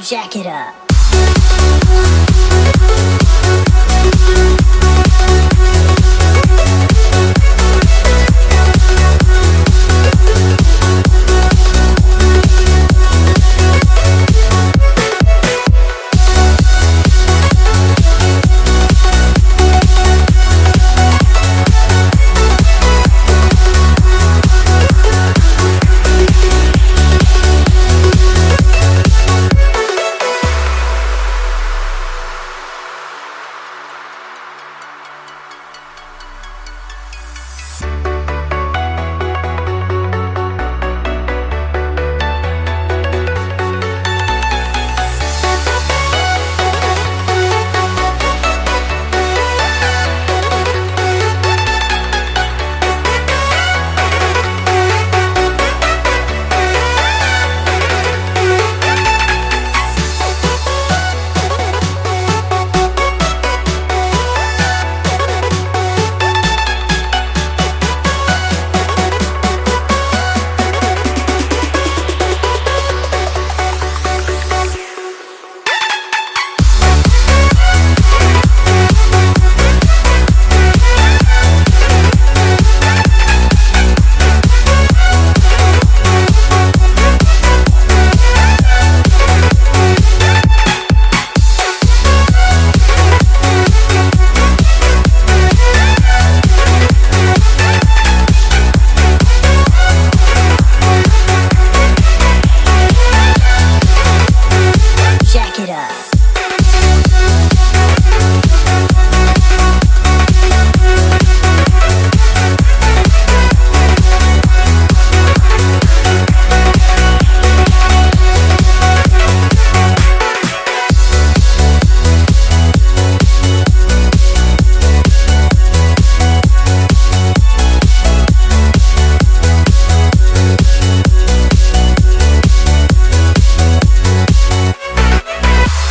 Jack it up.